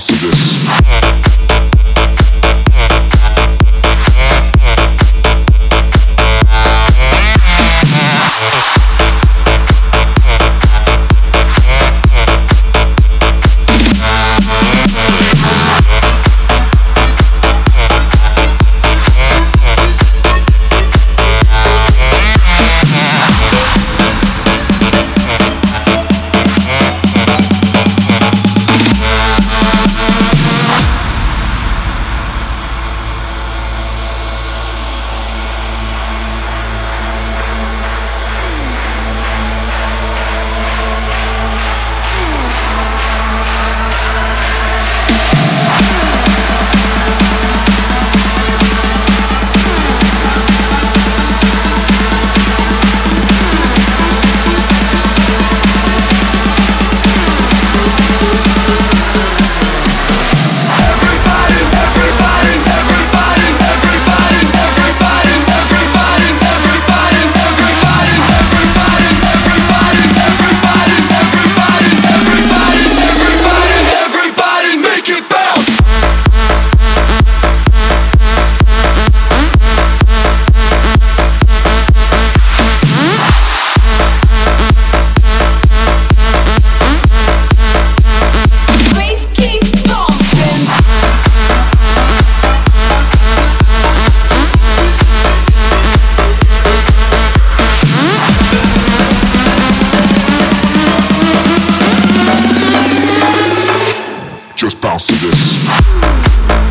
house this. just bounce to this.